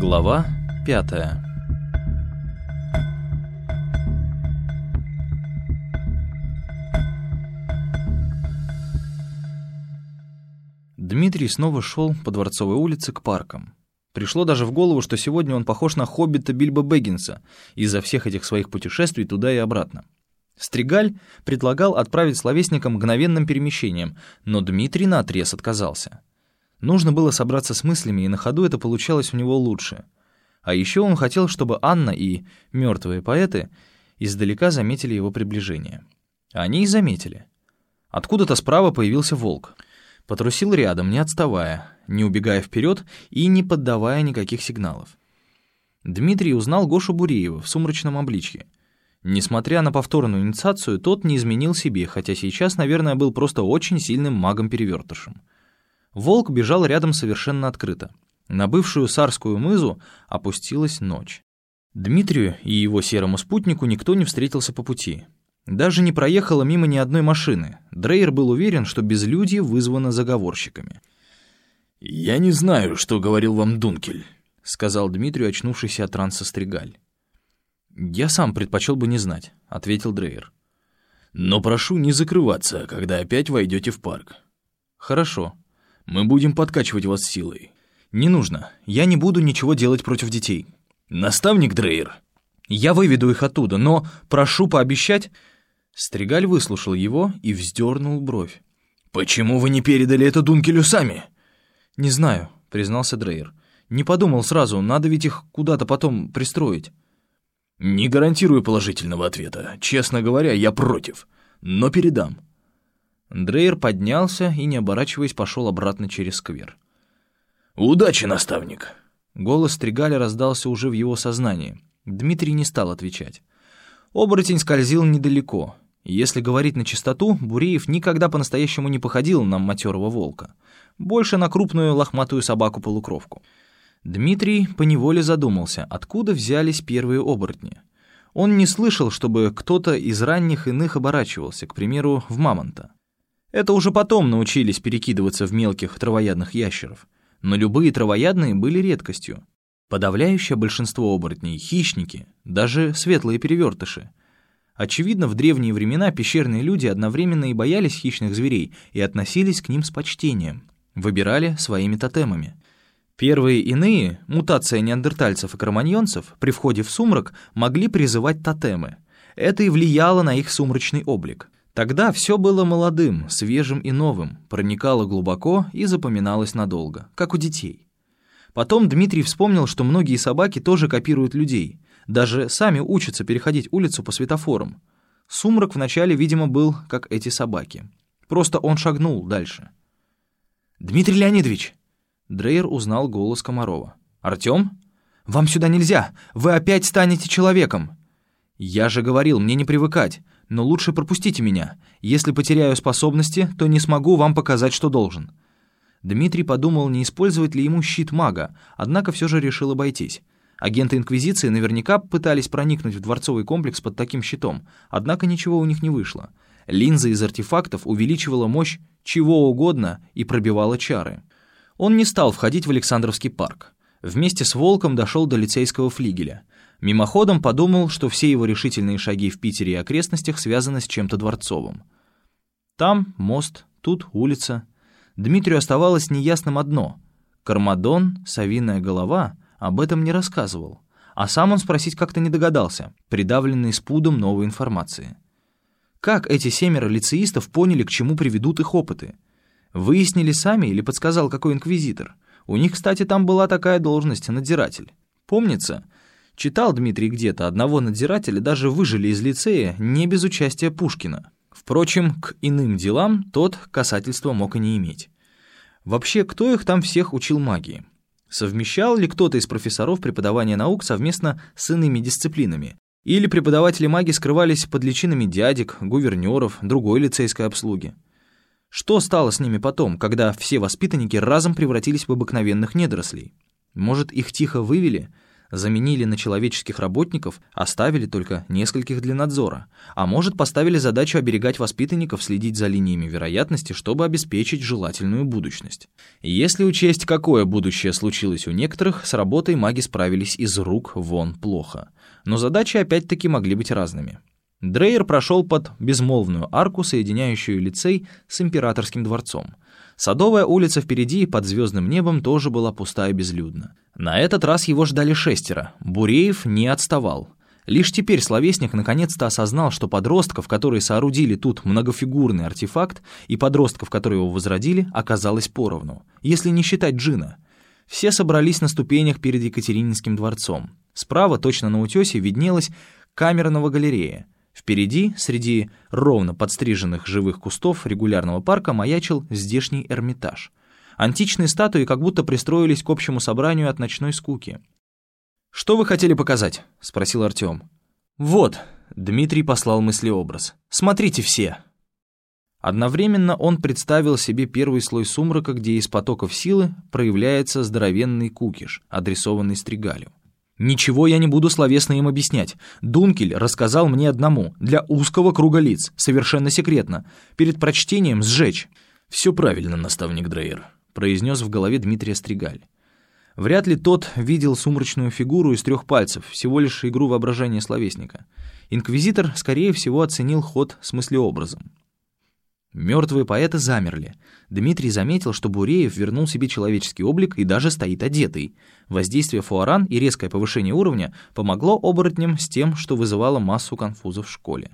Глава пятая Дмитрий снова шел по Дворцовой улице к паркам. Пришло даже в голову, что сегодня он похож на хоббита Бильбо Бэггинса из-за всех этих своих путешествий туда и обратно. Стригаль предлагал отправить словесника мгновенным перемещением, но Дмитрий наотрез отказался. Нужно было собраться с мыслями, и на ходу это получалось у него лучше. А еще он хотел, чтобы Анна и мертвые поэты издалека заметили его приближение. Они и заметили. Откуда-то справа появился волк. Потрусил рядом, не отставая, не убегая вперед и не поддавая никаких сигналов. Дмитрий узнал Гошу Буреева в сумрачном обличье. Несмотря на повторную инициацию, тот не изменил себе, хотя сейчас, наверное, был просто очень сильным магом-перевертышем. Волк бежал рядом совершенно открыто. На бывшую Сарскую мызу опустилась ночь. Дмитрию и его серому спутнику никто не встретился по пути. Даже не проехало мимо ни одной машины. Дрейер был уверен, что безлюдье вызвано заговорщиками. «Я не знаю, что говорил вам Дункель», — сказал Дмитрию, очнувшийся от транса Стригаль. «Я сам предпочел бы не знать», — ответил Дрейер. «Но прошу не закрываться, когда опять войдете в парк». «Хорошо», мы будем подкачивать вас силой». «Не нужно. Я не буду ничего делать против детей». «Наставник Дрейер». «Я выведу их оттуда, но прошу пообещать...» Стригаль выслушал его и вздернул бровь. «Почему вы не передали это Дункелю сами?» «Не знаю», — признался Дрейер. «Не подумал сразу, надо ведь их куда-то потом пристроить». «Не гарантирую положительного ответа. Честно говоря, я против. Но передам. Дрейер поднялся и, не оборачиваясь, пошел обратно через сквер. «Удачи, наставник!» Голос Стригаля раздался уже в его сознании. Дмитрий не стал отвечать. Оборотень скользил недалеко. Если говорить на чистоту, Буреев никогда по-настоящему не походил на матерого волка. Больше на крупную лохматую собаку-полукровку. Дмитрий поневоле задумался, откуда взялись первые оборотни. Он не слышал, чтобы кто-то из ранних иных оборачивался, к примеру, в мамонта. Это уже потом научились перекидываться в мелких травоядных ящеров. Но любые травоядные были редкостью. Подавляющее большинство оборотней — хищники, даже светлые перевертыши. Очевидно, в древние времена пещерные люди одновременно и боялись хищных зверей и относились к ним с почтением, выбирали своими тотемами. Первые иные, мутация неандертальцев и кроманьонцев, при входе в сумрак могли призывать тотемы. Это и влияло на их сумрачный облик — Тогда все было молодым, свежим и новым, проникало глубоко и запоминалось надолго, как у детей. Потом Дмитрий вспомнил, что многие собаки тоже копируют людей, даже сами учатся переходить улицу по светофорам. Сумрак вначале, видимо, был как эти собаки. Просто он шагнул дальше. «Дмитрий Леонидович!» Дрейер узнал голос Комарова. «Артём? Вам сюда нельзя! Вы опять станете человеком!» «Я же говорил, мне не привыкать но лучше пропустите меня. Если потеряю способности, то не смогу вам показать, что должен». Дмитрий подумал, не использовать ли ему щит мага, однако все же решил обойтись. Агенты Инквизиции наверняка пытались проникнуть в дворцовый комплекс под таким щитом, однако ничего у них не вышло. Линза из артефактов увеличивала мощь чего угодно и пробивала чары. Он не стал входить в Александровский парк. Вместе с Волком дошел до лицейского флигеля. Мимоходом подумал, что все его решительные шаги в Питере и окрестностях связаны с чем-то дворцовым. Там мост, тут улица. Дмитрию оставалось неясным одно. Кармадон, совиная голова, об этом не рассказывал. А сам он спросить как-то не догадался, придавленный спудом новой информации. Как эти семеро лицеистов поняли, к чему приведут их опыты? Выяснили сами или подсказал какой инквизитор? У них, кстати, там была такая должность — надзиратель. Помнится, Читал Дмитрий где-то, одного надзирателя даже выжили из лицея не без участия Пушкина. Впрочем, к иным делам тот касательства мог и не иметь. Вообще, кто их там всех учил магии? Совмещал ли кто-то из профессоров преподавания наук совместно с иными дисциплинами? Или преподаватели магии скрывались под личинами дядек, гувернеров, другой лицейской обслуги? Что стало с ними потом, когда все воспитанники разом превратились в обыкновенных недорослей? Может, их тихо вывели – Заменили на человеческих работников, оставили только нескольких для надзора. А может, поставили задачу оберегать воспитанников, следить за линиями вероятности, чтобы обеспечить желательную будущность. Если учесть, какое будущее случилось у некоторых, с работой маги справились из рук вон плохо. Но задачи опять-таки могли быть разными. Дрейер прошел под безмолвную арку, соединяющую лицей с императорским дворцом. Садовая улица впереди под звездным небом тоже была пуста и безлюдна. На этот раз его ждали шестеро. Буреев не отставал. Лишь теперь словесник наконец-то осознал, что подростков, которые соорудили тут многофигурный артефакт, и подростков, которые его возродили, оказалось поровну, если не считать Джина. Все собрались на ступенях перед Екатерининским дворцом. Справа, точно на утесе, виднелась камерного галерея. Впереди, среди ровно подстриженных живых кустов регулярного парка, маячил здешний Эрмитаж. Античные статуи как будто пристроились к общему собранию от ночной скуки. «Что вы хотели показать?» — спросил Артем. «Вот», — Дмитрий послал мыслеобраз. «Смотрите все». Одновременно он представил себе первый слой сумрака, где из потоков силы проявляется здоровенный кукиш, адресованный Стригалю. Ничего я не буду словесно им объяснять. Дункель рассказал мне одному, для узкого круга лиц, совершенно секретно. Перед прочтением сжечь. «Все правильно, наставник Дрейер», — произнес в голове Дмитрия Стригаль. Вряд ли тот видел сумрачную фигуру из трех пальцев, всего лишь игру воображения словесника. Инквизитор, скорее всего, оценил ход с мыслеобразом. Мертвые поэты замерли. Дмитрий заметил, что Буреев вернул себе человеческий облик и даже стоит одетый. Воздействие фуаран и резкое повышение уровня помогло оборотням с тем, что вызывало массу конфузов в школе.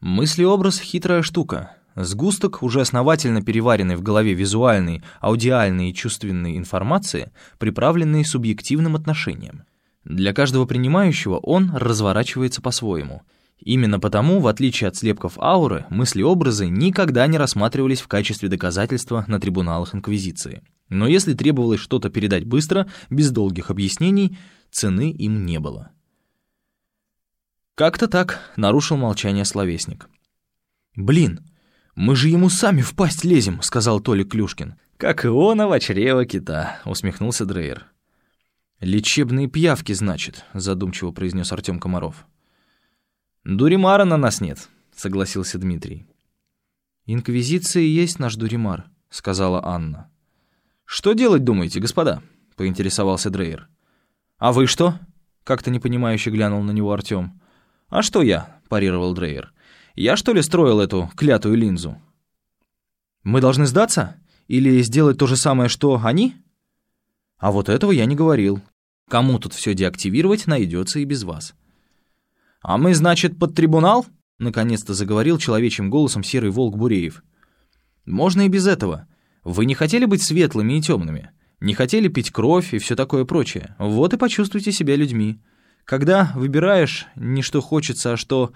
Мыслеобраз — хитрая штука. Сгусток, уже основательно переваренный в голове визуальной, аудиальной и чувственной информации, приправленный субъективным отношением. Для каждого принимающего он разворачивается по-своему — Именно потому, в отличие от слепков ауры, мысли-образы никогда не рассматривались в качестве доказательства на трибуналах Инквизиции. Но если требовалось что-то передать быстро, без долгих объяснений, цены им не было. Как-то так нарушил молчание словесник. «Блин, мы же ему сами в пасть лезем», — сказал Толик Клюшкин. «Как и он, а чрево кита», — усмехнулся Дрейер. «Лечебные пьявки, значит», — задумчиво произнес Артем Комаров. «Дуримара на нас нет», — согласился Дмитрий. «Инквизиция есть наш Дуримар», — сказала Анна. «Что делать, думаете, господа?» — поинтересовался Дрейер. «А вы что?» — как-то непонимающе глянул на него Артем. «А что я?» — парировал Дрейер. «Я что ли строил эту клятую линзу?» «Мы должны сдаться? Или сделать то же самое, что они?» «А вот этого я не говорил. Кому тут все деактивировать, найдется и без вас». «А мы, значит, под трибунал?» — наконец-то заговорил человечьим голосом серый волк Буреев. «Можно и без этого. Вы не хотели быть светлыми и темными? Не хотели пить кровь и все такое прочее? Вот и почувствуйте себя людьми. Когда выбираешь не что хочется, а что...»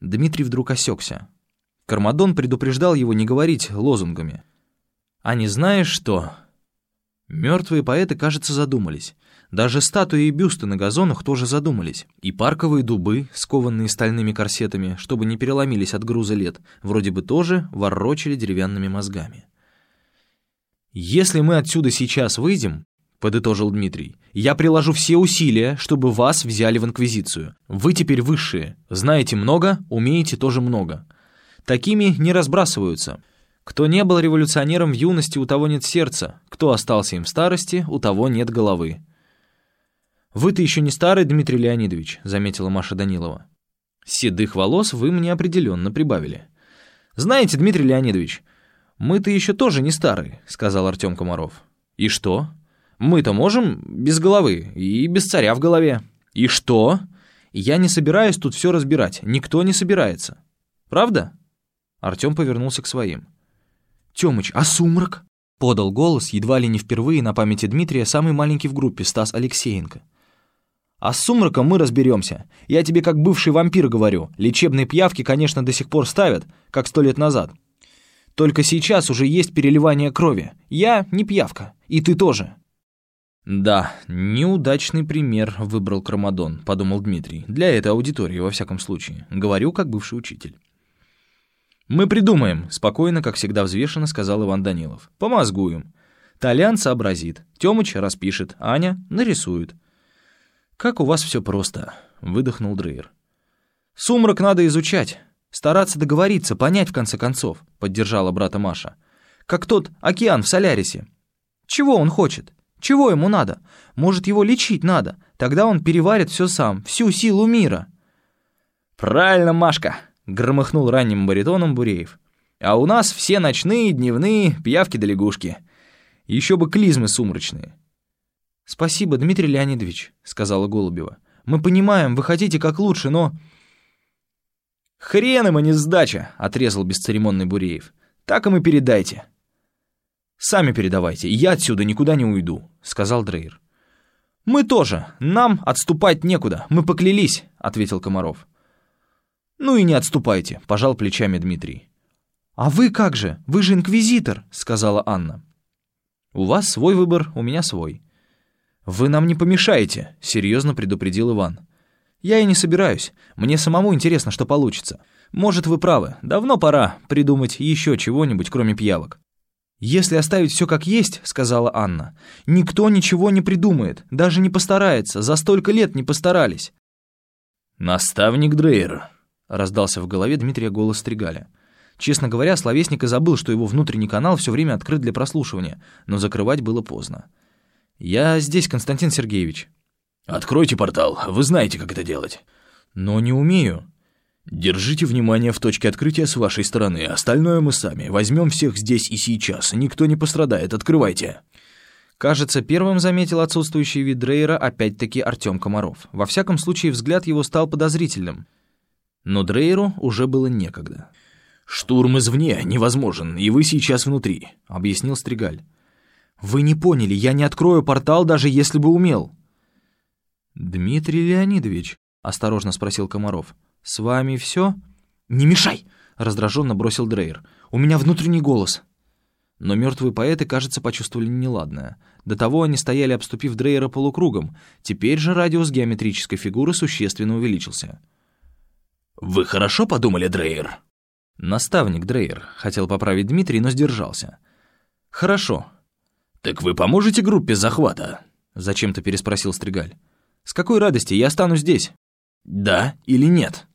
Дмитрий вдруг осекся. Кармадон предупреждал его не говорить лозунгами. «А не знаешь что?» Мертвые поэты, кажется, задумались. Даже статуи и бюсты на газонах тоже задумались. И парковые дубы, скованные стальными корсетами, чтобы не переломились от груза лет, вроде бы тоже ворочали деревянными мозгами. «Если мы отсюда сейчас выйдем, — подытожил Дмитрий, — я приложу все усилия, чтобы вас взяли в Инквизицию. Вы теперь высшие, знаете много, умеете тоже много. Такими не разбрасываются». Кто не был революционером в юности, у того нет сердца. Кто остался им в старости, у того нет головы. «Вы-то еще не старый, Дмитрий Леонидович», — заметила Маша Данилова. «Седых волос вы мне определенно прибавили». «Знаете, Дмитрий Леонидович, мы-то еще тоже не старые», — сказал Артем Комаров. «И что? Мы-то можем без головы и без царя в голове». «И что? Я не собираюсь тут все разбирать, никто не собирается. Правда?» Артем повернулся к своим. «Тёмыч, а сумрак?» — подал голос, едва ли не впервые на памяти Дмитрия, самый маленький в группе, Стас Алексеенко. А с сумраком мы разберемся. Я тебе как бывший вампир говорю. Лечебные пьявки, конечно, до сих пор ставят, как сто лет назад. Только сейчас уже есть переливание крови. Я не пьявка. И ты тоже. «Да, неудачный пример выбрал Крамадон», — подумал Дмитрий. «Для этой аудитории, во всяком случае. Говорю, как бывший учитель». «Мы придумаем», — спокойно, как всегда взвешенно сказал Иван Данилов. «Помозгуем. Толян сообразит, Тёмыч распишет, Аня нарисует. «Как у вас все просто», — выдохнул Дрейер. «Сумрак надо изучать, стараться договориться, понять в конце концов», — поддержала брата Маша. «Как тот океан в Солярисе. Чего он хочет? Чего ему надо? Может, его лечить надо? Тогда он переварит все сам, всю силу мира». «Правильно, Машка», — громыхнул ранним баритоном Буреев. «А у нас все ночные, дневные, пиявки да лягушки. Еще бы клизмы сумрачные». «Спасибо, Дмитрий Леонидович», — сказала Голубева. «Мы понимаем, вы хотите как лучше, но...» «Хрен им, а не сдача!» — отрезал бесцеремонный Буреев. «Так им и передайте». «Сами передавайте, я отсюда никуда не уйду», — сказал Дрейер. «Мы тоже. Нам отступать некуда. Мы поклялись», — ответил Комаров. «Ну и не отступайте», — пожал плечами Дмитрий. «А вы как же? Вы же инквизитор», — сказала Анна. «У вас свой выбор, у меня свой». «Вы нам не помешаете», — серьезно предупредил Иван. «Я и не собираюсь. Мне самому интересно, что получится. Может, вы правы. Давно пора придумать еще чего-нибудь, кроме пиявок». «Если оставить все как есть, — сказала Анна, — никто ничего не придумает, даже не постарается, за столько лет не постарались». «Наставник Дрейер», — раздался в голове Дмитрия голос Стригаля. Честно говоря, словесник и забыл, что его внутренний канал все время открыт для прослушивания, но закрывать было поздно. «Я здесь, Константин Сергеевич». «Откройте портал, вы знаете, как это делать». «Но не умею». «Держите внимание в точке открытия с вашей стороны, остальное мы сами. Возьмем всех здесь и сейчас, никто не пострадает, открывайте». Кажется, первым заметил отсутствующий вид Дрейера опять-таки Артем Комаров. Во всяком случае, взгляд его стал подозрительным. Но Дрейеру уже было некогда. «Штурм извне невозможен, и вы сейчас внутри», — объяснил Стригаль. «Вы не поняли, я не открою портал, даже если бы умел». «Дмитрий Леонидович», — осторожно спросил Комаров, — «с вами все?» «Не мешай!» — раздраженно бросил Дрейер. «У меня внутренний голос». Но мертвые поэты, кажется, почувствовали неладное. До того они стояли, обступив Дрейера полукругом. Теперь же радиус геометрической фигуры существенно увеличился. «Вы хорошо подумали, Дрейер?» «Наставник Дрейер», — хотел поправить Дмитрий, но сдержался. «Хорошо». «Так вы поможете группе захвата?» — зачем-то переспросил Стригаль. «С какой радости? Я останусь здесь». «Да или нет?»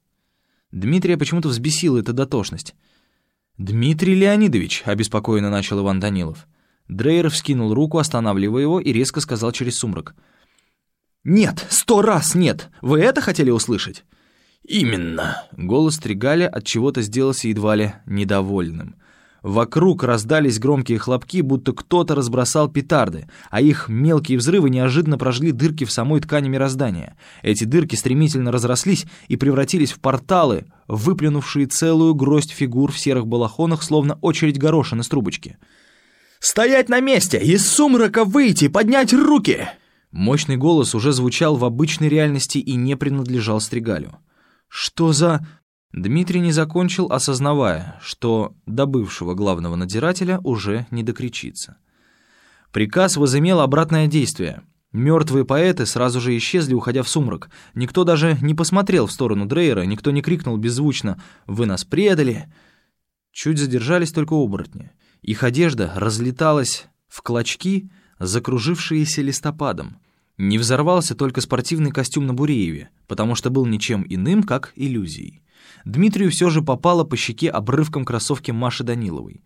Дмитрия почему-то взбесила эта дотошность. «Дмитрий Леонидович», — обеспокоенно начал Иван Данилов. Дрейер вскинул руку, останавливая его, и резко сказал через сумрак. «Нет, сто раз нет! Вы это хотели услышать?» «Именно!» — голос Тригаля от чего-то сделался едва ли недовольным. Вокруг раздались громкие хлопки, будто кто-то разбросал петарды, а их мелкие взрывы неожиданно прожгли дырки в самой ткани мироздания. Эти дырки стремительно разрослись и превратились в порталы, выплюнувшие целую гроздь фигур в серых балахонах, словно очередь горошин из трубочки. «Стоять на месте! Из сумрака выйти! Поднять руки!» Мощный голос уже звучал в обычной реальности и не принадлежал Стригалю. «Что за...» Дмитрий не закончил, осознавая, что до бывшего главного надзирателя уже не докричится. Приказ возымел обратное действие. Мертвые поэты сразу же исчезли, уходя в сумрак. Никто даже не посмотрел в сторону Дрейера, никто не крикнул беззвучно «Вы нас предали!». Чуть задержались только оборотни. Их одежда разлеталась в клочки, закружившиеся листопадом. Не взорвался только спортивный костюм на Бурееве, потому что был ничем иным, как иллюзией. Дмитрию все же попало по щеке обрывком кроссовки Маши Даниловой.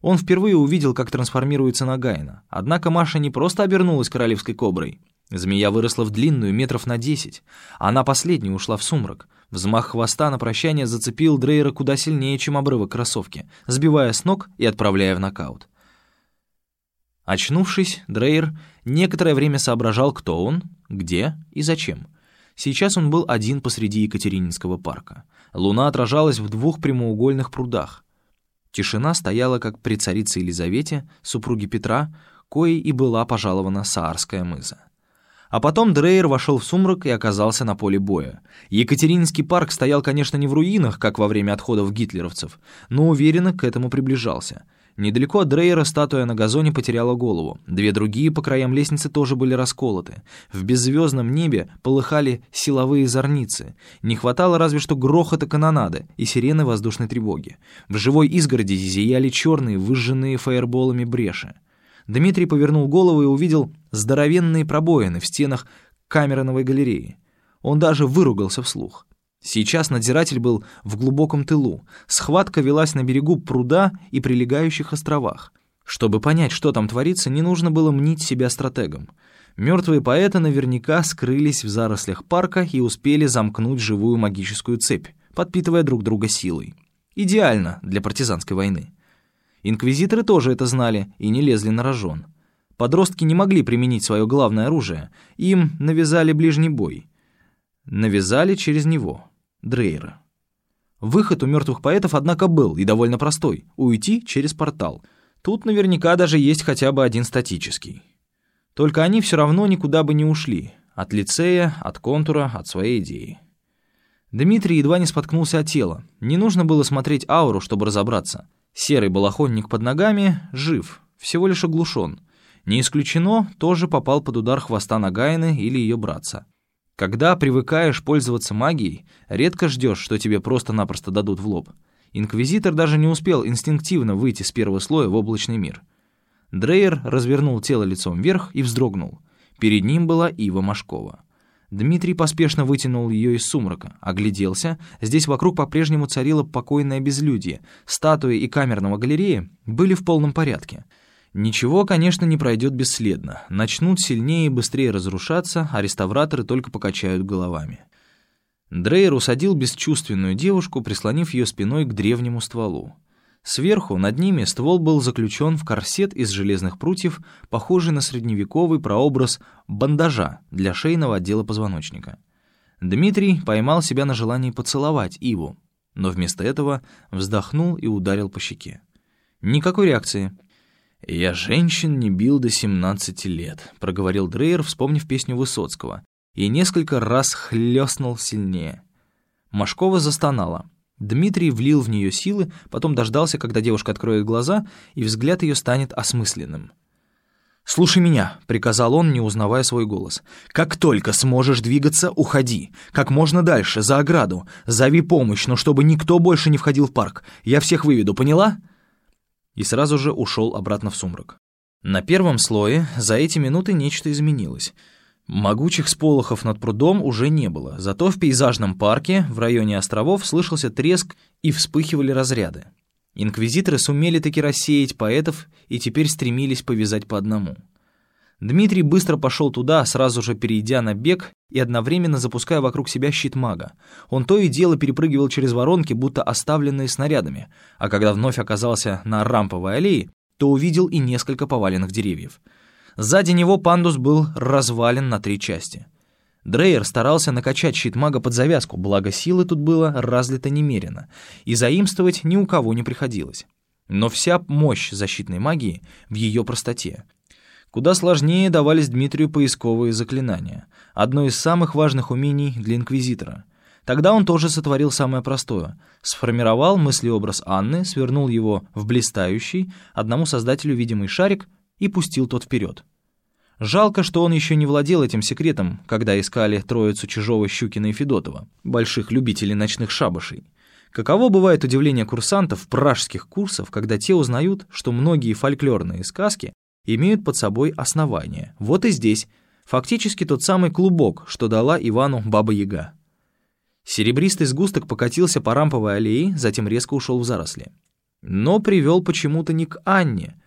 Он впервые увидел, как трансформируется Нагайна. Однако Маша не просто обернулась королевской коброй. Змея выросла в длинную, метров на десять. Она последней ушла в сумрак. Взмах хвоста на прощание зацепил Дрейера куда сильнее, чем обрывок кроссовки, сбивая с ног и отправляя в нокаут. Очнувшись, Дрейер некоторое время соображал, кто он, где и зачем. Сейчас он был один посреди Екатерининского парка. Луна отражалась в двух прямоугольных прудах. Тишина стояла, как при царице Елизавете, супруге Петра, коей и была пожалована Саарская мыза. А потом Дрейер вошел в сумрак и оказался на поле боя. Екатерининский парк стоял, конечно, не в руинах, как во время отходов гитлеровцев, но уверенно к этому приближался. Недалеко от Дрейера статуя на газоне потеряла голову. Две другие по краям лестницы тоже были расколоты. В беззвездном небе полыхали силовые зорницы. Не хватало разве что грохота канонады и сирены воздушной тревоги. В живой изгороди зияли черные, выжженные фаерболами бреши. Дмитрий повернул голову и увидел здоровенные пробоины в стенах Камероновой галереи. Он даже выругался вслух. Сейчас надзиратель был в глубоком тылу. Схватка велась на берегу пруда и прилегающих островах. Чтобы понять, что там творится, не нужно было мнить себя стратегом. Мертвые поэты наверняка скрылись в зарослях парка и успели замкнуть живую магическую цепь, подпитывая друг друга силой. Идеально для партизанской войны. Инквизиторы тоже это знали и не лезли на рожон. Подростки не могли применить свое главное оружие, им навязали ближний бой. Навязали через него, Дрейера. Выход у мертвых поэтов, однако, был, и довольно простой — уйти через портал. Тут наверняка даже есть хотя бы один статический. Только они все равно никуда бы не ушли. От лицея, от контура, от своей идеи. Дмитрий едва не споткнулся от тела. Не нужно было смотреть ауру, чтобы разобраться. Серый балахонник под ногами жив, всего лишь оглушен. Не исключено, тоже попал под удар хвоста Нагайны или ее братца. Когда привыкаешь пользоваться магией, редко ждешь, что тебе просто-напросто дадут в лоб. Инквизитор даже не успел инстинктивно выйти с первого слоя в облачный мир. Дрейер развернул тело лицом вверх и вздрогнул. Перед ним была Ива Машкова. Дмитрий поспешно вытянул ее из сумрака, огляделся. Здесь вокруг по-прежнему царило покойное безлюдье. Статуи и камерного галереи были в полном порядке. Ничего, конечно, не пройдет бесследно. Начнут сильнее и быстрее разрушаться, а реставраторы только покачают головами. Дрейер усадил бесчувственную девушку, прислонив ее спиной к древнему стволу. Сверху, над ними, ствол был заключен в корсет из железных прутьев, похожий на средневековый прообраз бандажа для шейного отдела позвоночника. Дмитрий поймал себя на желании поцеловать Иву, но вместо этого вздохнул и ударил по щеке. Никакой реакции. «Я женщин не бил до 17 лет», — проговорил Дрейер, вспомнив песню Высоцкого, и несколько раз хлестнул сильнее. Машкова застонала. Дмитрий влил в нее силы, потом дождался, когда девушка откроет глаза, и взгляд ее станет осмысленным. «Слушай меня», — приказал он, не узнавая свой голос. «Как только сможешь двигаться, уходи. Как можно дальше, за ограду. Зови помощь, но чтобы никто больше не входил в парк. Я всех выведу, поняла?» И сразу же ушел обратно в сумрак. На первом слое за эти минуты нечто изменилось — Могучих сполохов над прудом уже не было, зато в пейзажном парке в районе островов слышался треск и вспыхивали разряды. Инквизиторы сумели таки рассеять поэтов и теперь стремились повязать по одному. Дмитрий быстро пошел туда, сразу же перейдя на бег и одновременно запуская вокруг себя щит мага. Он то и дело перепрыгивал через воронки, будто оставленные снарядами, а когда вновь оказался на рамповой аллее, то увидел и несколько поваленных деревьев — Сзади него пандус был развален на три части. Дрейер старался накачать щит мага под завязку, благо силы тут было разлито немерено, и заимствовать ни у кого не приходилось. Но вся мощь защитной магии в ее простоте. Куда сложнее давались Дмитрию поисковые заклинания, одно из самых важных умений для Инквизитора. Тогда он тоже сотворил самое простое. Сформировал мыслеобраз Анны, свернул его в блистающий, одному создателю видимый шарик и пустил тот вперед. Жалко, что он еще не владел этим секретом, когда искали троицу Чижова, Щукина и Федотова, больших любителей ночных шабашей. Каково бывает удивление курсантов пражских курсов, когда те узнают, что многие фольклорные сказки имеют под собой основание. Вот и здесь фактически тот самый клубок, что дала Ивану Баба-Яга. Серебристый сгусток покатился по рамповой аллее, затем резко ушел в заросли. Но привел почему-то не к Анне,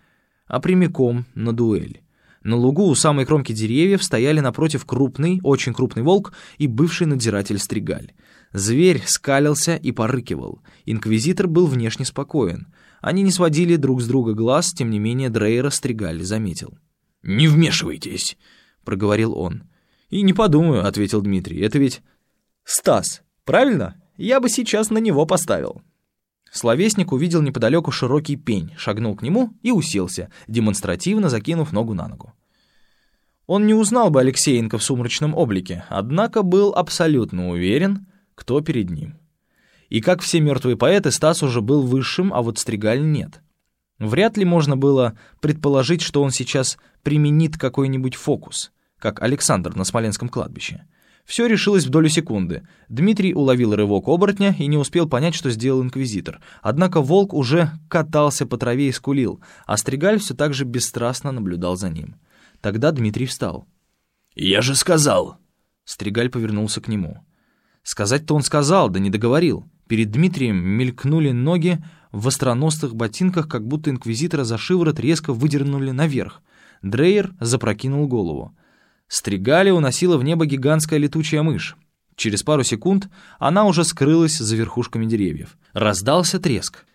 а прямиком на дуэль. На лугу у самой кромки деревьев стояли напротив крупный, очень крупный волк и бывший надзиратель Стригаль. Зверь скалился и порыкивал. Инквизитор был внешне спокоен. Они не сводили друг с друга глаз, тем не менее Дрейера Стригаль заметил. «Не вмешивайтесь», — проговорил он. «И не подумаю», — ответил Дмитрий. «Это ведь Стас, правильно? Я бы сейчас на него поставил». Словесник увидел неподалеку широкий пень, шагнул к нему и уселся, демонстративно закинув ногу на ногу. Он не узнал бы Алексеенко в сумрачном облике, однако был абсолютно уверен, кто перед ним. И как все мертвые поэты, Стас уже был высшим, а вот Стригаль нет. Вряд ли можно было предположить, что он сейчас применит какой-нибудь фокус, как Александр на Смоленском кладбище. Все решилось в долю секунды. Дмитрий уловил рывок оборотня и не успел понять, что сделал инквизитор. Однако волк уже катался по траве и скулил, а Стригаль все так же бесстрастно наблюдал за ним. Тогда Дмитрий встал. «Я же сказал, Стригаль повернулся к нему. Сказать-то он сказал, да не договорил. Перед Дмитрием мелькнули ноги в востроносых ботинках, как будто инквизитора за шиворот резко выдернули наверх. Дрейер запрокинул голову. Стригали уносила в небо гигантская летучая мышь. Через пару секунд она уже скрылась за верхушками деревьев. Раздался треск.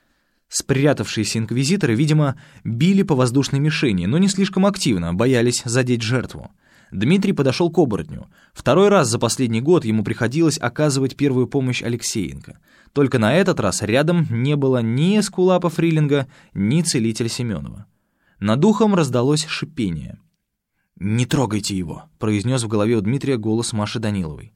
Спрятавшиеся инквизиторы, видимо, били по воздушной мишени, но не слишком активно, боялись задеть жертву. Дмитрий подошел к оборотню. Второй раз за последний год ему приходилось оказывать первую помощь Алексеенко. Только на этот раз рядом не было ни Эскулапа Фрилинга, ни целителя Семенова. Над духом раздалось шипение. «Не трогайте его», — произнес в голове у Дмитрия голос Маши Даниловой.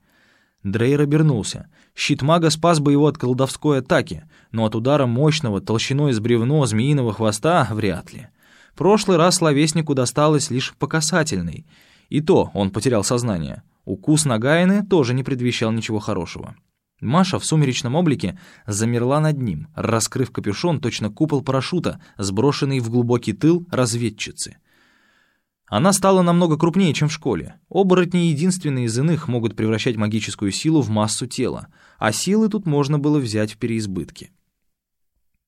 Дрейер обернулся. Щит мага спас бы его от колдовской атаки, но от удара мощного, толщиной с бревно змеиного хвоста вряд ли. Прошлый раз словеснику досталось лишь по касательной. И то он потерял сознание. Укус Нагайны тоже не предвещал ничего хорошего. Маша в сумеречном облике замерла над ним, раскрыв капюшон, точно купол парашюта, сброшенный в глубокий тыл разведчицы. Она стала намного крупнее, чем в школе. Оборотни единственные из иных могут превращать магическую силу в массу тела, а силы тут можно было взять в переизбытке.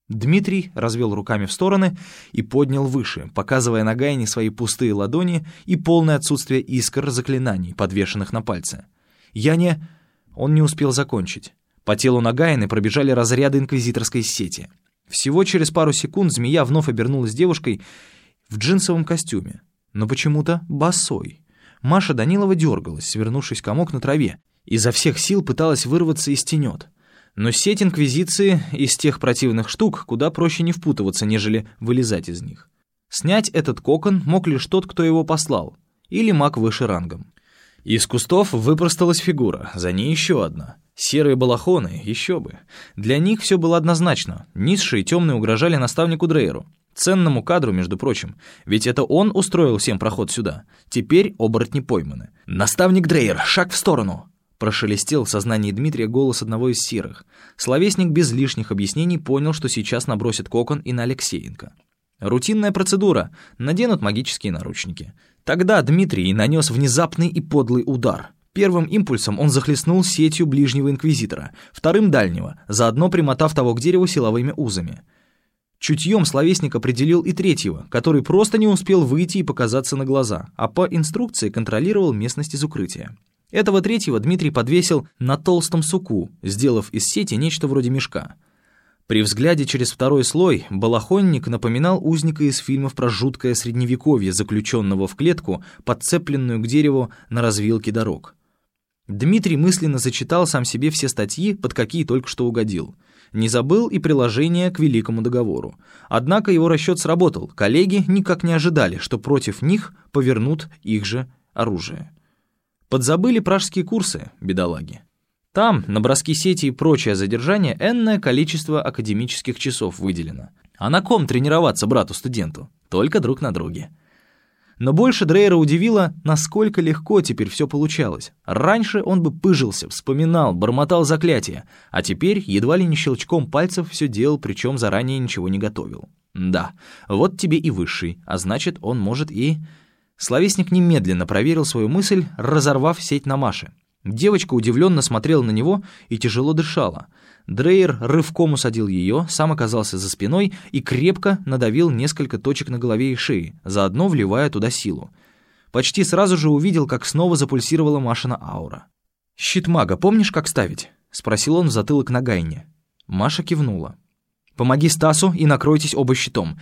Дмитрий развел руками в стороны и поднял выше, показывая на Гайне свои пустые ладони и полное отсутствие искр заклинаний, подвешенных на пальце. «Я не...» Он не успел закончить. По телу Нагайны пробежали разряды инквизиторской сети. Всего через пару секунд змея вновь обернулась девушкой в джинсовом костюме, но почему-то босой. Маша Данилова дергалась, свернувшись комок на траве, изо всех сил пыталась вырваться из тенет. Но сеть инквизиции из тех противных штук куда проще не впутываться, нежели вылезать из них. Снять этот кокон мог лишь тот, кто его послал, или маг выше рангом. Из кустов выпросталась фигура, за ней еще одна. Серые балахоны, еще бы. Для них все было однозначно. Низшие темные угрожали наставнику Дрейеру. Ценному кадру, между прочим. Ведь это он устроил всем проход сюда. Теперь оборотни пойманы. «Наставник Дрейер, шаг в сторону!» Прошелестел в сознании Дмитрия голос одного из серых. Словесник без лишних объяснений понял, что сейчас набросит кокон и на Алексеенко. Рутинная процедура. Наденут магические наручники. Тогда Дмитрий нанес внезапный и подлый удар. Первым импульсом он захлестнул сетью ближнего инквизитора, вторым — дальнего, заодно примотав того к дереву силовыми узами. Чутьем словесник определил и третьего, который просто не успел выйти и показаться на глаза, а по инструкции контролировал местность из укрытия. Этого третьего Дмитрий подвесил на толстом суку, сделав из сети нечто вроде мешка — при взгляде через второй слой балахонник напоминал узника из фильмов про жуткое средневековье, заключенного в клетку, подцепленную к дереву на развилке дорог. Дмитрий мысленно зачитал сам себе все статьи, под какие только что угодил. Не забыл и приложение к Великому договору. Однако его расчет сработал, коллеги никак не ожидали, что против них повернут их же оружие. Подзабыли пражские курсы, бедолаги. Там, на броски сети и прочее задержание, энное количество академических часов выделено. А на ком тренироваться брату-студенту? Только друг на друге. Но больше Дрейера удивило, насколько легко теперь все получалось. Раньше он бы пыжился, вспоминал, бормотал заклятия, а теперь едва ли не щелчком пальцев все делал, причем заранее ничего не готовил. Да, вот тебе и высший, а значит, он может и... Словесник немедленно проверил свою мысль, разорвав сеть на Маше. Девочка удивленно смотрела на него и тяжело дышала. Дрейер рывком усадил ее, сам оказался за спиной и крепко надавил несколько точек на голове и шее, заодно вливая туда силу. Почти сразу же увидел, как снова запульсировала Машина аура. «Щит мага помнишь, как ставить?» — спросил он в затылок на Гайне. Маша кивнула. «Помоги Стасу и накройтесь оба щитом.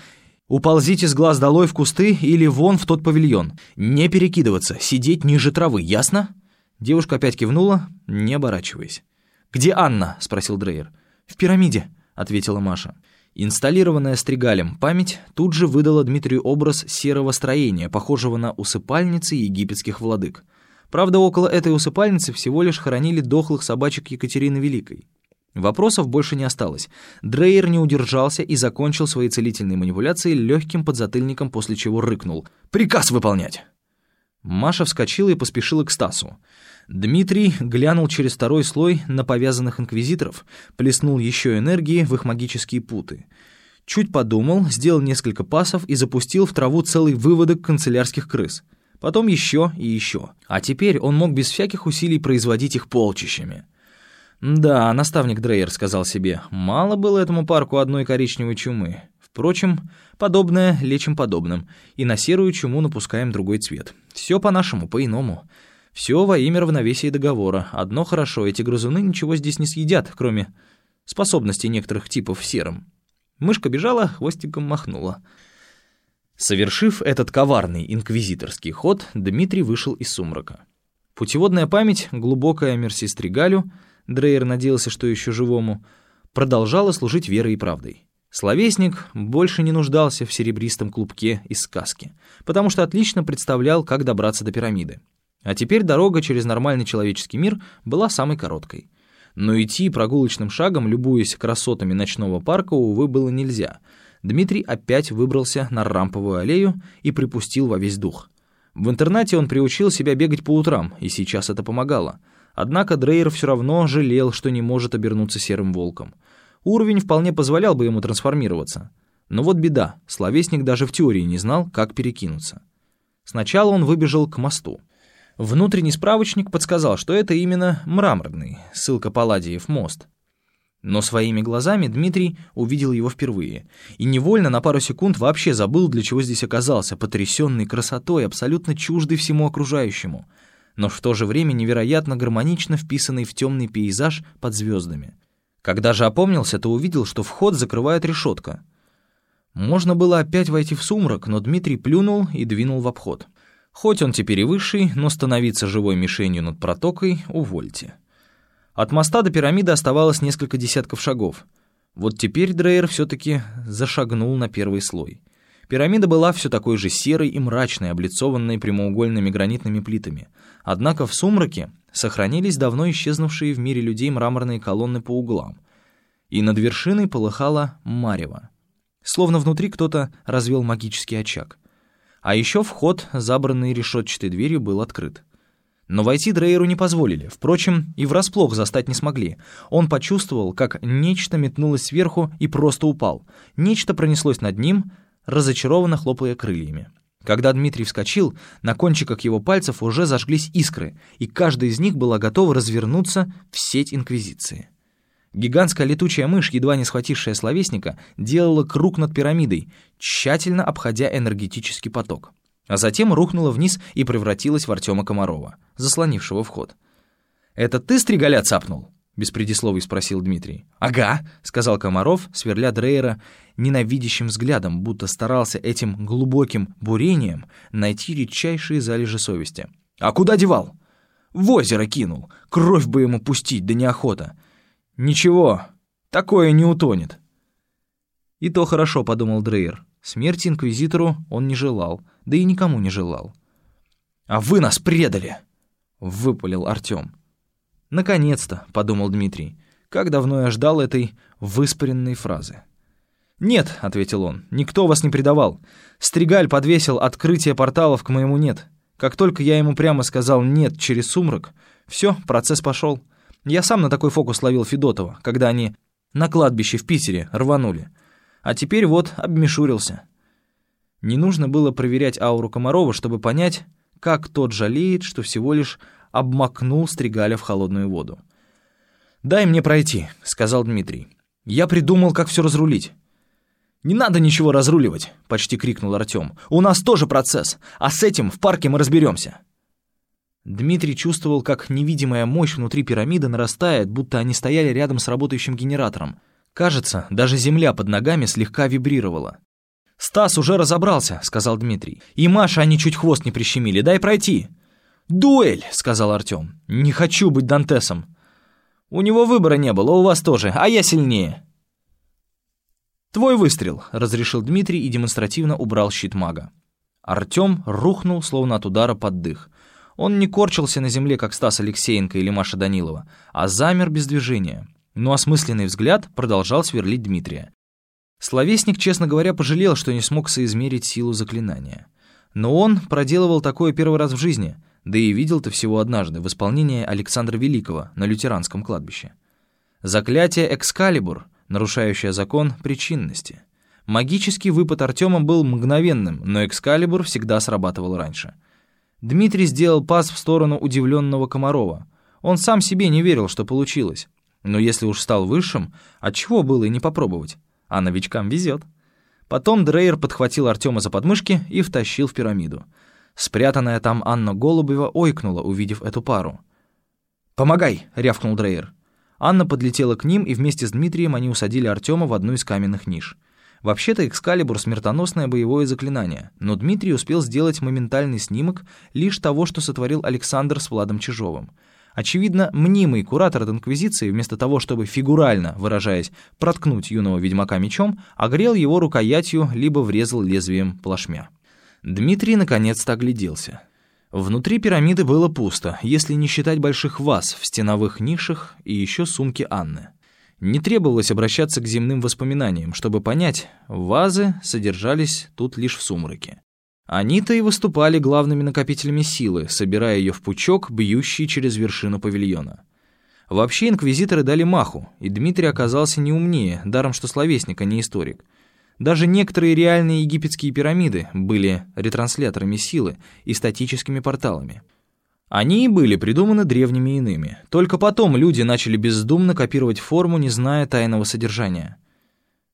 Уползите с глаз долой в кусты или вон в тот павильон. Не перекидываться, сидеть ниже травы, ясно?» Девушка опять кивнула, не оборачиваясь. «Где Анна?» — спросил Дрейер. «В пирамиде», — ответила Маша. Инсталлированная стригалем память тут же выдала Дмитрию образ серого строения, похожего на усыпальницы египетских владык. Правда, около этой усыпальницы всего лишь хоронили дохлых собачек Екатерины Великой. Вопросов больше не осталось. Дрейер не удержался и закончил свои целительные манипуляции легким подзатыльником, после чего рыкнул. «Приказ выполнять!» Маша вскочила и поспешила к Стасу. Дмитрий глянул через второй слой на повязанных инквизиторов, плеснул еще энергии в их магические путы. Чуть подумал, сделал несколько пасов и запустил в траву целый выводок канцелярских крыс. Потом еще и еще. А теперь он мог без всяких усилий производить их полчищами. «Да, наставник Дрейер сказал себе, мало было этому парку одной коричневой чумы. Впрочем, подобное лечим подобным, и на серую чуму напускаем другой цвет. Все по-нашему, по-иному. Все во имя равновесия договора. Одно хорошо, эти грызуны ничего здесь не съедят, кроме способностей некоторых типов серым». Мышка бежала, хвостиком махнула. Совершив этот коварный инквизиторский ход, Дмитрий вышел из сумрака. Путеводная память, глубокая мерси Стригалю, Дрейер надеялся, что еще живому, продолжала служить верой и правдой. Словесник больше не нуждался в серебристом клубке из сказки, потому что отлично представлял, как добраться до пирамиды. А теперь дорога через нормальный человеческий мир была самой короткой. Но идти прогулочным шагом, любуясь красотами ночного парка, увы, было нельзя — Дмитрий опять выбрался на рамповую аллею и припустил во весь дух. В интернате он приучил себя бегать по утрам, и сейчас это помогало. Однако Дрейер все равно жалел, что не может обернуться серым волком. Уровень вполне позволял бы ему трансформироваться. Но вот беда, словесник даже в теории не знал, как перекинуться. Сначала он выбежал к мосту. Внутренний справочник подсказал, что это именно мраморный, ссылка Палладиев мост. Но своими глазами Дмитрий увидел его впервые. И невольно на пару секунд вообще забыл, для чего здесь оказался, потрясенный красотой, абсолютно чуждый всему окружающему. Но в то же время невероятно гармонично вписанный в темный пейзаж под звездами. Когда же опомнился, то увидел, что вход закрывает решетка. Можно было опять войти в сумрак, но Дмитрий плюнул и двинул в обход. Хоть он теперь и высший, но становиться живой мишенью над протокой — увольте. От моста до пирамиды оставалось несколько десятков шагов. Вот теперь Дрейер все-таки зашагнул на первый слой. Пирамида была все такой же серой и мрачной, облицованной прямоугольными гранитными плитами. Однако в сумраке сохранились давно исчезнувшие в мире людей мраморные колонны по углам. И над вершиной полыхала марево. Словно внутри кто-то развел магический очаг. А еще вход, забранный решетчатой дверью, был открыт. Но войти Дрейеру не позволили. Впрочем, и врасплох застать не смогли. Он почувствовал, как нечто метнулось сверху и просто упал. Нечто пронеслось над ним, разочарованно хлопая крыльями. Когда Дмитрий вскочил, на кончиках его пальцев уже зажглись искры, и каждая из них была готова развернуться в сеть Инквизиции. Гигантская летучая мышь, едва не схватившая словесника, делала круг над пирамидой, тщательно обходя энергетический поток а затем рухнула вниз и превратилась в Артема Комарова, заслонившего вход. «Это ты стригаля цапнул?» — без предисловий спросил Дмитрий. «Ага», — сказал Комаров, сверля Дрейера ненавидящим взглядом, будто старался этим глубоким бурением найти редчайшие залежи совести. «А куда девал?» «В озеро кинул. Кровь бы ему пустить, да неохота». «Ничего, такое не утонет». «И то хорошо», — подумал Дрейер. Смерти инквизитору он не желал — да и никому не желал. «А вы нас предали!» — выпалил Артём. «Наконец-то!» — подумал Дмитрий. «Как давно я ждал этой выспаренной фразы». «Нет», — ответил он, — «никто вас не предавал. Стригаль подвесил открытие порталов к моему «нет». Как только я ему прямо сказал «нет» через сумрак, все, процесс пошел. Я сам на такой фокус ловил Федотова, когда они на кладбище в Питере рванули. А теперь вот обмешурился. Не нужно было проверять ауру Комарова, чтобы понять, как тот жалеет, что всего лишь обмакнул Стригаля в холодную воду. «Дай мне пройти», — сказал Дмитрий. «Я придумал, как все разрулить». «Не надо ничего разруливать», — почти крикнул Артем. «У нас тоже процесс, а с этим в парке мы разберемся». Дмитрий чувствовал, как невидимая мощь внутри пирамиды нарастает, будто они стояли рядом с работающим генератором. Кажется, даже земля под ногами слегка вибрировала. «Стас уже разобрался», — сказал Дмитрий. «И Маша они чуть хвост не прищемили. Дай пройти». «Дуэль», — сказал Артем. «Не хочу быть Дантесом». «У него выбора не было, у вас тоже, а я сильнее». «Твой выстрел», — разрешил Дмитрий и демонстративно убрал щит мага. Артем рухнул, словно от удара под дых. Он не корчился на земле, как Стас Алексеенко или Маша Данилова, а замер без движения. Но осмысленный взгляд продолжал сверлить Дмитрия. Словесник, честно говоря, пожалел, что не смог соизмерить силу заклинания. Но он проделывал такое первый раз в жизни, да и видел-то всего однажды в исполнении Александра Великого на лютеранском кладбище. Заклятие «Экскалибур», нарушающее закон причинности. Магический выпад Артема был мгновенным, но «Экскалибур» всегда срабатывал раньше. Дмитрий сделал пас в сторону удивленного Комарова. Он сам себе не верил, что получилось. Но если уж стал высшим, отчего было и не попробовать? А новичкам везет. Потом Дрейер подхватил Артема за подмышки и втащил в пирамиду. Спрятанная там Анна Голубева ойкнула, увидев эту пару. «Помогай!» — рявкнул Дрейер. Анна подлетела к ним, и вместе с Дмитрием они усадили Артема в одну из каменных ниш. Вообще-то Экскалибур — смертоносное боевое заклинание, но Дмитрий успел сделать моментальный снимок лишь того, что сотворил Александр с Владом Чижовым — Очевидно, мнимый куратор от Инквизиции, вместо того, чтобы фигурально, выражаясь, проткнуть юного ведьмака мечом, огрел его рукоятью, либо врезал лезвием плашмя. Дмитрий наконец-то огляделся. Внутри пирамиды было пусто, если не считать больших ваз в стеновых нишах и еще сумки Анны. Не требовалось обращаться к земным воспоминаниям, чтобы понять, вазы содержались тут лишь в сумраке. Они-то и выступали главными накопителями силы, собирая ее в пучок, бьющий через вершину павильона. Вообще инквизиторы дали маху, и Дмитрий оказался не умнее, даром что словесник, а не историк. Даже некоторые реальные египетские пирамиды были ретрансляторами силы и статическими порталами. Они и были придуманы древними иными. Только потом люди начали бездумно копировать форму, не зная тайного содержания.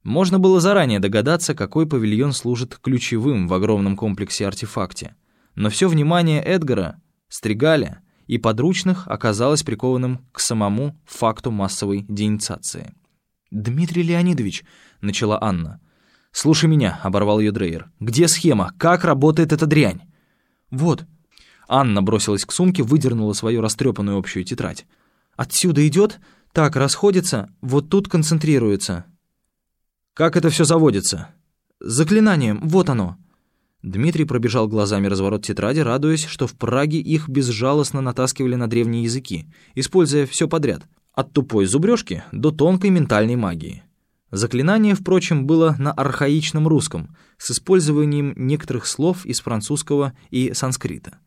Можно было заранее догадаться, какой павильон служит ключевым в огромном комплексе-артефакте. Но все внимание Эдгара, Стригаля и подручных оказалось прикованным к самому факту массовой деинициации. «Дмитрий Леонидович», — начала Анна. «Слушай меня», — оборвал ее Дрейер. «Где схема? Как работает эта дрянь?» «Вот». Анна бросилась к сумке, выдернула свою растрепанную общую тетрадь. «Отсюда идет, так расходится, вот тут концентрируется. «Как это все заводится?» «Заклинанием, вот оно». Дмитрий пробежал глазами разворот тетради, радуясь, что в Праге их безжалостно натаскивали на древние языки, используя все подряд, от тупой зубрежки до тонкой ментальной магии. Заклинание, впрочем, было на архаичном русском, с использованием некоторых слов из французского и санскрита.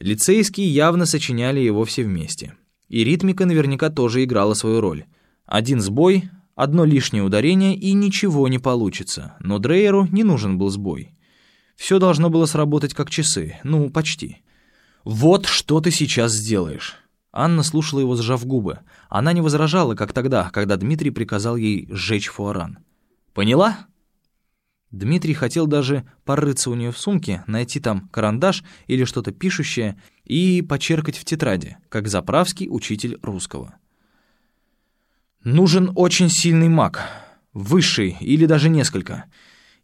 Лицейские явно сочиняли его все вместе. И ритмика наверняка тоже играла свою роль. Один сбой, Одно лишнее ударение, и ничего не получится. Но Дрейеру не нужен был сбой. Все должно было сработать как часы. Ну, почти. «Вот что ты сейчас сделаешь». Анна слушала его, сжав губы. Она не возражала, как тогда, когда Дмитрий приказал ей сжечь фуаран. «Поняла?» Дмитрий хотел даже порыться у нее в сумке, найти там карандаш или что-то пишущее и почеркать в тетради, как заправский учитель русского. Нужен очень сильный маг. Высший или даже несколько.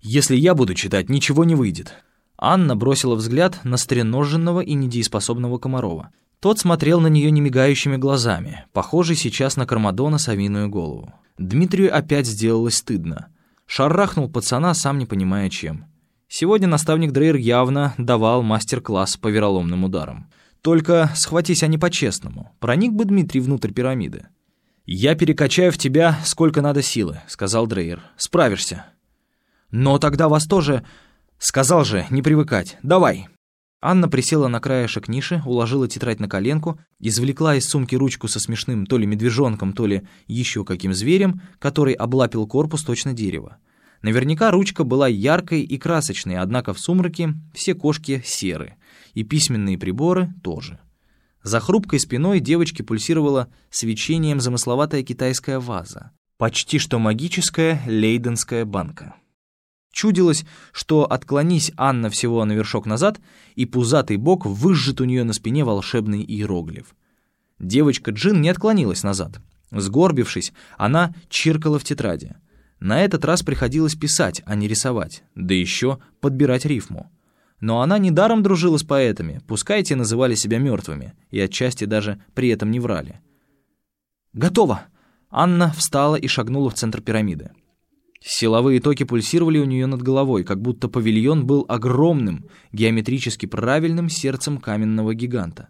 Если я буду читать, ничего не выйдет. Анна бросила взгляд на стреноженного и недееспособного Комарова. Тот смотрел на нее немигающими глазами, похожий сейчас на Кармадона совиную голову. Дмитрию опять сделалось стыдно. Шарахнул пацана, сам не понимая чем. Сегодня наставник Дрейер явно давал мастер-класс по вероломным ударам. Только схватись они по-честному. Проник бы Дмитрий внутрь пирамиды. «Я перекачаю в тебя сколько надо силы», — сказал Дрейер. «Справишься». «Но тогда вас тоже...» «Сказал же, не привыкать. Давай». Анна присела на краешек ниши, уложила тетрадь на коленку, извлекла из сумки ручку со смешным то ли медвежонком, то ли еще каким зверем, который облапил корпус точно дерева. Наверняка ручка была яркой и красочной, однако в сумраке все кошки серы, и письменные приборы тоже. За хрупкой спиной девочки пульсировала свечением замысловатая китайская ваза. Почти что магическая лейденская банка. Чудилось, что отклонись Анна всего на вершок назад, и пузатый бок выжжет у нее на спине волшебный иероглиф. Девочка Джин не отклонилась назад. Сгорбившись, она чиркала в тетради. На этот раз приходилось писать, а не рисовать, да еще подбирать рифму. Но она недаром дружила с поэтами, пускай те называли себя мертвыми, и отчасти даже при этом не врали. «Готово!» Анна встала и шагнула в центр пирамиды. Силовые токи пульсировали у нее над головой, как будто павильон был огромным, геометрически правильным сердцем каменного гиганта.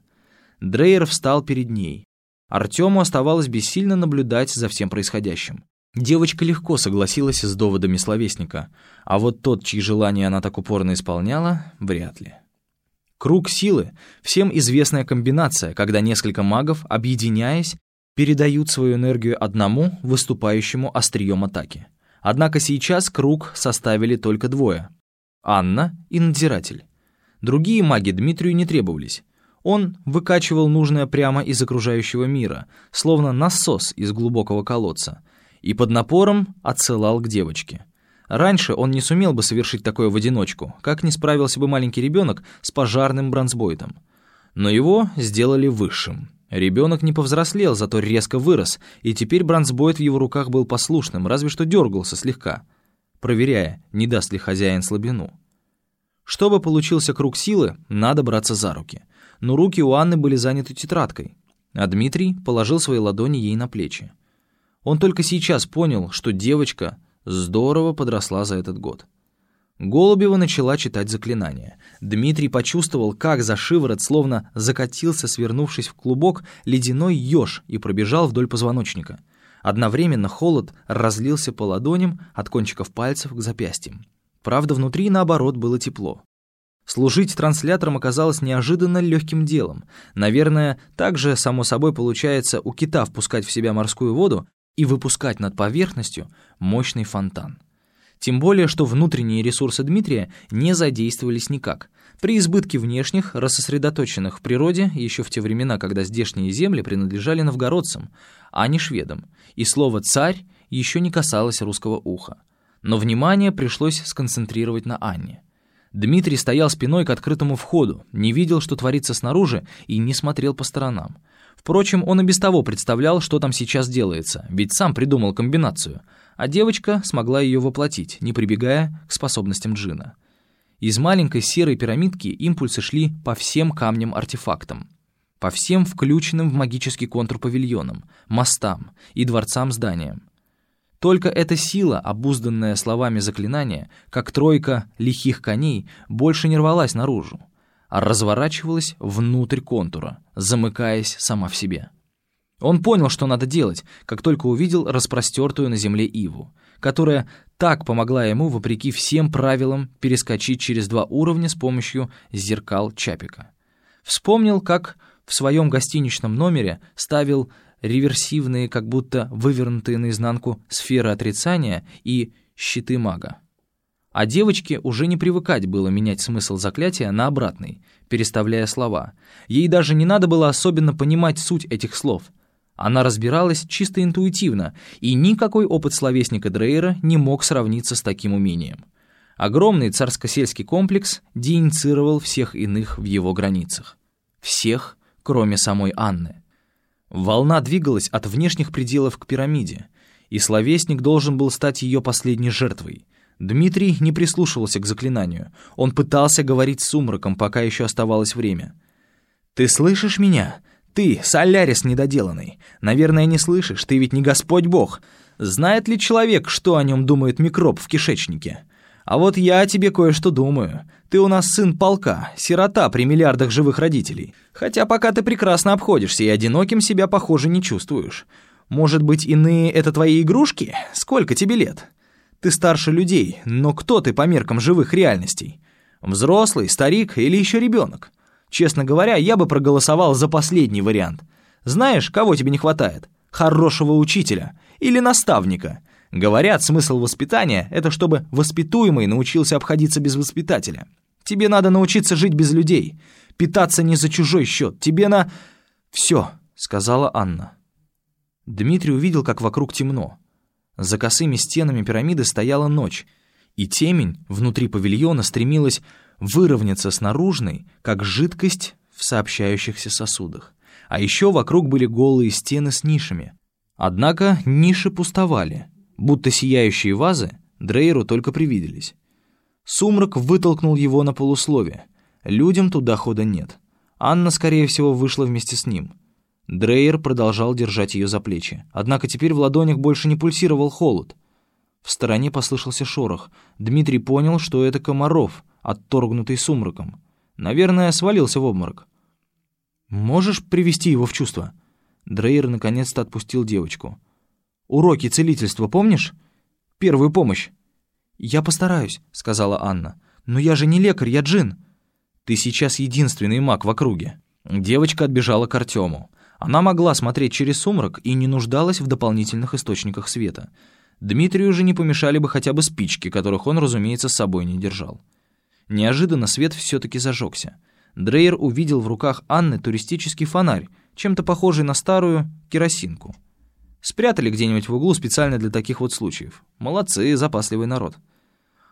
Дрейер встал перед ней. Артему оставалось бессильно наблюдать за всем происходящим. Девочка легко согласилась с доводами словесника, а вот тот, чьи желания она так упорно исполняла, вряд ли. Круг силы — всем известная комбинация, когда несколько магов, объединяясь, передают свою энергию одному, выступающему острием атаки. Однако сейчас круг составили только двое — Анна и Надзиратель. Другие маги Дмитрию не требовались. Он выкачивал нужное прямо из окружающего мира, словно насос из глубокого колодца, и под напором отсылал к девочке. Раньше он не сумел бы совершить такое в одиночку, как не справился бы маленький ребенок с пожарным бронзбойтом. Но его сделали высшим. Ребенок не повзрослел, зато резко вырос, и теперь бронзбойт в его руках был послушным, разве что дергался слегка, проверяя, не даст ли хозяин слабину. Чтобы получился круг силы, надо браться за руки. Но руки у Анны были заняты тетрадкой, а Дмитрий положил свои ладони ей на плечи. Он только сейчас понял, что девочка здорово подросла за этот год. Голубева начала читать заклинание. Дмитрий почувствовал, как за шиворот словно закатился, свернувшись в клубок, ледяной еж и пробежал вдоль позвоночника. Одновременно холод разлился по ладоням от кончиков пальцев к запястьям. Правда, внутри, наоборот, было тепло. Служить транслятором оказалось неожиданно легким делом. Наверное, так же, само собой, получается у кита впускать в себя морскую воду и выпускать над поверхностью мощный фонтан. Тем более, что внутренние ресурсы Дмитрия не задействовались никак. При избытке внешних, рассосредоточенных в природе, еще в те времена, когда здешние земли принадлежали новгородцам, а не шведам, и слово «царь» еще не касалось русского уха. Но внимание пришлось сконцентрировать на Анне. Дмитрий стоял спиной к открытому входу, не видел, что творится снаружи, и не смотрел по сторонам. Впрочем, он и без того представлял, что там сейчас делается, ведь сам придумал комбинацию — а девочка смогла ее воплотить, не прибегая к способностям джина. Из маленькой серой пирамидки импульсы шли по всем камням-артефактам, по всем включенным в магический контур павильонам, мостам и дворцам-зданиям. Только эта сила, обузданная словами заклинания, как тройка лихих коней, больше не рвалась наружу, разворачивалась внутрь контура, замыкаясь сама в себе. Он понял, что надо делать, как только увидел распростертую на земле Иву, которая так помогла ему, вопреки всем правилам, перескочить через два уровня с помощью зеркал Чапика. Вспомнил, как в своем гостиничном номере ставил реверсивные, как будто вывернутые наизнанку сферы отрицания и щиты мага. А девочке уже не привыкать было менять смысл заклятия на обратный, переставляя слова. Ей даже не надо было особенно понимать суть этих слов — она разбиралась чисто интуитивно, и никакой опыт словесника Дрейера не мог сравниться с таким умением. Огромный царско-сельский комплекс деинициировал всех иных в его границах. Всех, кроме самой Анны. Волна двигалась от внешних пределов к пирамиде, и словесник должен был стать ее последней жертвой. Дмитрий не прислушивался к заклинанию. Он пытался говорить с сумраком, пока еще оставалось время. «Ты слышишь меня? Ты, Солярис недоделанный, наверное, не слышишь, ты ведь не Господь Бог. Знает ли человек, что о нем думает микроб в кишечнике? А вот я о тебе кое-что думаю. Ты у нас сын полка, сирота при миллиардах живых родителей. Хотя пока ты прекрасно обходишься и одиноким себя, похоже, не чувствуешь. Может быть, иные — это твои игрушки? Сколько тебе лет? Ты старше людей, но кто ты по меркам живых реальностей? Взрослый, старик или еще ребенок? Честно говоря, я бы проголосовал за последний вариант. Знаешь, кого тебе не хватает? Хорошего учителя или наставника. Говорят, смысл воспитания — это чтобы воспитуемый научился обходиться без воспитателя. Тебе надо научиться жить без людей, питаться не за чужой счет. Тебе на... «Все», — сказала Анна. Дмитрий увидел, как вокруг темно. За косыми стенами пирамиды стояла ночь, и темень внутри павильона стремилась выровняться с наружной, как жидкость в сообщающихся сосудах. А еще вокруг были голые стены с нишами. Однако ниши пустовали, будто сияющие вазы Дрейеру только привиделись. Сумрак вытолкнул его на полусловие. Людям туда хода нет. Анна, скорее всего, вышла вместе с ним. Дрейер продолжал держать ее за плечи. Однако теперь в ладонях больше не пульсировал холод. В стороне послышался шорох. Дмитрий понял, что это Комаров — отторгнутый сумраком. Наверное, свалился в обморок. «Можешь привести его в чувство?» Дрейер наконец-то отпустил девочку. «Уроки целительства помнишь? Первую помощь?» «Я постараюсь», — сказала Анна. «Но я же не лекарь, я джин». «Ты сейчас единственный маг в округе». Девочка отбежала к Артему. Она могла смотреть через сумрак и не нуждалась в дополнительных источниках света. Дмитрию же не помешали бы хотя бы спички, которых он, разумеется, с собой не держал. Неожиданно свет все-таки зажегся. Дрейер увидел в руках Анны туристический фонарь, чем-то похожий на старую керосинку. Спрятали где-нибудь в углу специально для таких вот случаев. Молодцы, запасливый народ.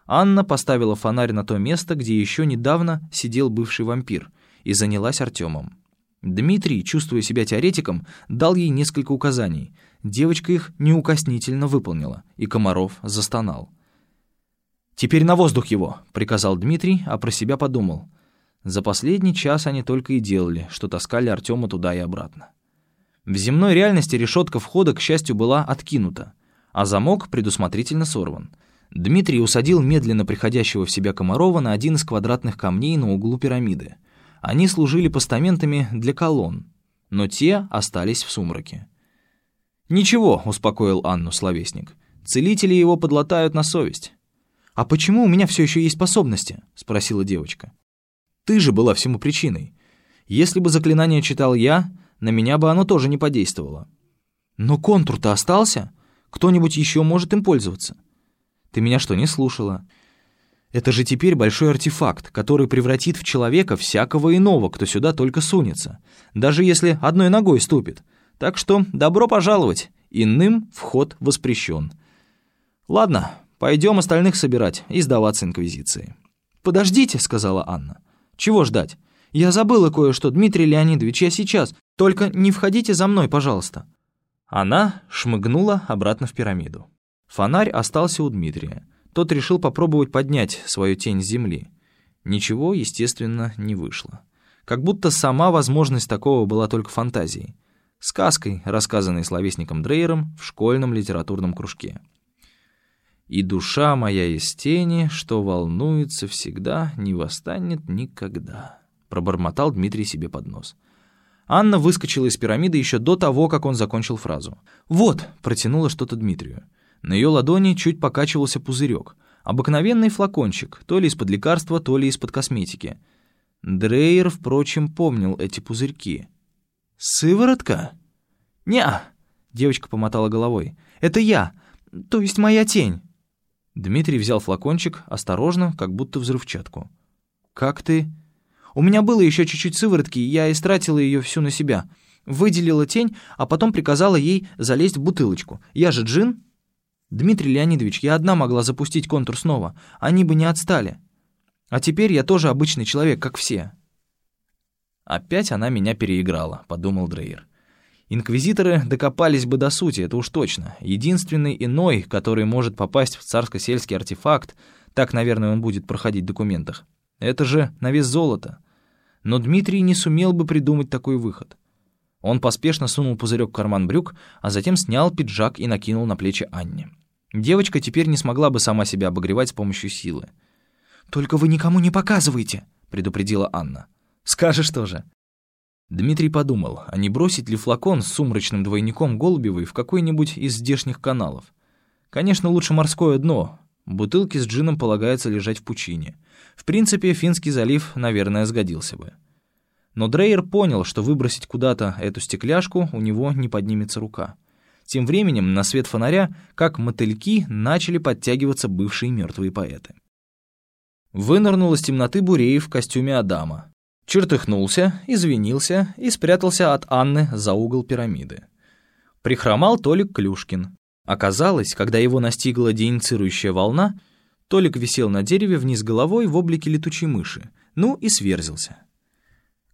Анна поставила фонарь на то место, где еще недавно сидел бывший вампир, и занялась Артемом. Дмитрий, чувствуя себя теоретиком, дал ей несколько указаний. Девочка их неукоснительно выполнила, и Комаров застонал. «Теперь на воздух его», — приказал Дмитрий, а про себя подумал. За последний час они только и делали, что таскали Артема туда и обратно. В земной реальности решетка входа, к счастью, была откинута, а замок предусмотрительно сорван. Дмитрий усадил медленно приходящего в себя Комарова на один из квадратных камней на углу пирамиды. Они служили постаментами для колонн, но те остались в сумраке. «Ничего», — успокоил Анну словесник, — «целители его подлатают на совесть». «А почему у меня все еще есть способности?» — спросила девочка. Ты же была всему причиной. Если бы заклинание читал я, на меня бы оно тоже не подействовало. Но контур-то остался. Кто-нибудь еще может им пользоваться. Ты меня что, не слушала? Это же теперь большой артефакт, который превратит в человека всякого иного, кто сюда только сунется, даже если одной ногой ступит. Так что добро пожаловать, иным вход воспрещен. Ладно, пойдем остальных собирать и сдаваться Инквизиции. «Подождите», — сказала Анна. Чего ждать? Я забыла кое-что, Дмитрий Леонидович, я сейчас. Только не входите за мной, пожалуйста». Она шмыгнула обратно в пирамиду. Фонарь остался у Дмитрия. Тот решил попробовать поднять свою тень с земли. Ничего, естественно, не вышло. Как будто сама возможность такого была только фантазией. Сказкой, рассказанной словесником Дрейером в школьном литературном кружке. И душа моя из тени, что волнуется всегда, не восстанет никогда», — пробормотал Дмитрий себе под нос. Анна выскочила из пирамиды еще до того, как он закончил фразу. «Вот!» — протянула что-то Дмитрию. На ее ладони чуть покачивался пузырек. Обыкновенный флакончик, то ли из-под лекарства, то ли из-под косметики. Дрейер, впрочем, помнил эти пузырьки. «Сыворотка?» «Не-а!» — девочка помотала головой. «Это я, то есть моя тень». Дмитрий взял флакончик, осторожно, как будто взрывчатку. «Как ты?» «У меня было еще чуть-чуть сыворотки, я истратила ее всю на себя. Выделила тень, а потом приказала ей залезть в бутылочку. Я же джин?» «Дмитрий Леонидович, я одна могла запустить контур снова. Они бы не отстали. А теперь я тоже обычный человек, как все». «Опять она меня переиграла», — подумал Дрейер. Инквизиторы докопались бы до сути, это уж точно. Единственный иной, который может попасть в царско-сельский артефакт, так, наверное, он будет проходить в документах, это же на вес золота. Но Дмитрий не сумел бы придумать такой выход. Он поспешно сунул пузырек в карман брюк, а затем снял пиджак и накинул на плечи Анне. Девочка теперь не смогла бы сама себя обогревать с помощью силы. «Только вы никому не показывайте», — предупредила Анна. «Скажешь тоже». Дмитрий подумал, а не бросить ли флакон с сумрачным двойником Голубевой в какой-нибудь из здешних каналов. Конечно, лучше морское дно. Бутылки с джином полагается лежать в пучине. В принципе, Финский залив, наверное, сгодился бы. Но Дрейер понял, что выбросить куда-то эту стекляшку у него не поднимется рука. Тем временем на свет фонаря, как мотыльки, начали подтягиваться бывшие мертвые поэты. Вынырнул из темноты Буреев в костюме Адама. Чертыхнулся, извинился и спрятался от Анны за угол пирамиды. Прихромал Толик Клюшкин. Оказалось, когда его настигла деиницирующая волна, Толик висел на дереве вниз головой в облике летучей мыши, ну и сверзился.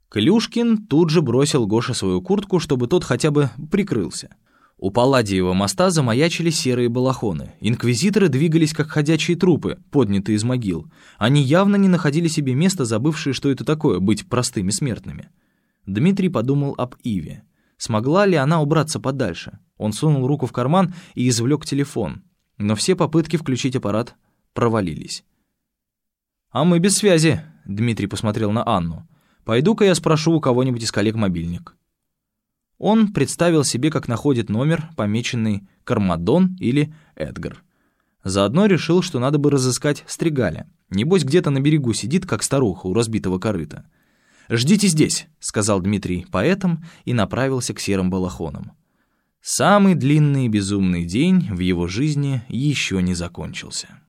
Клюшкин тут же бросил Гоше свою куртку, чтобы тот хотя бы прикрылся. У Палладиева моста замаячили серые балахоны. Инквизиторы двигались, как ходячие трупы, поднятые из могил. Они явно не находили себе места, забывшие, что это такое — быть простыми смертными. Дмитрий подумал об Иве. Смогла ли она убраться подальше? Он сунул руку в карман и извлек телефон. Но все попытки включить аппарат провалились. «А мы без связи», — Дмитрий посмотрел на Анну. «Пойду-ка я спрошу у кого-нибудь из коллег мобильник». Он представил себе, как находит номер, помеченный «Кармадон» или «Эдгар». Заодно решил, что надо бы разыскать Стригаля. Небось, где-то на берегу сидит, как старуха у разбитого корыта. «Ждите здесь», — сказал Дмитрий поэтам и направился к серым балахонам. Самый длинный и безумный день в его жизни еще не закончился.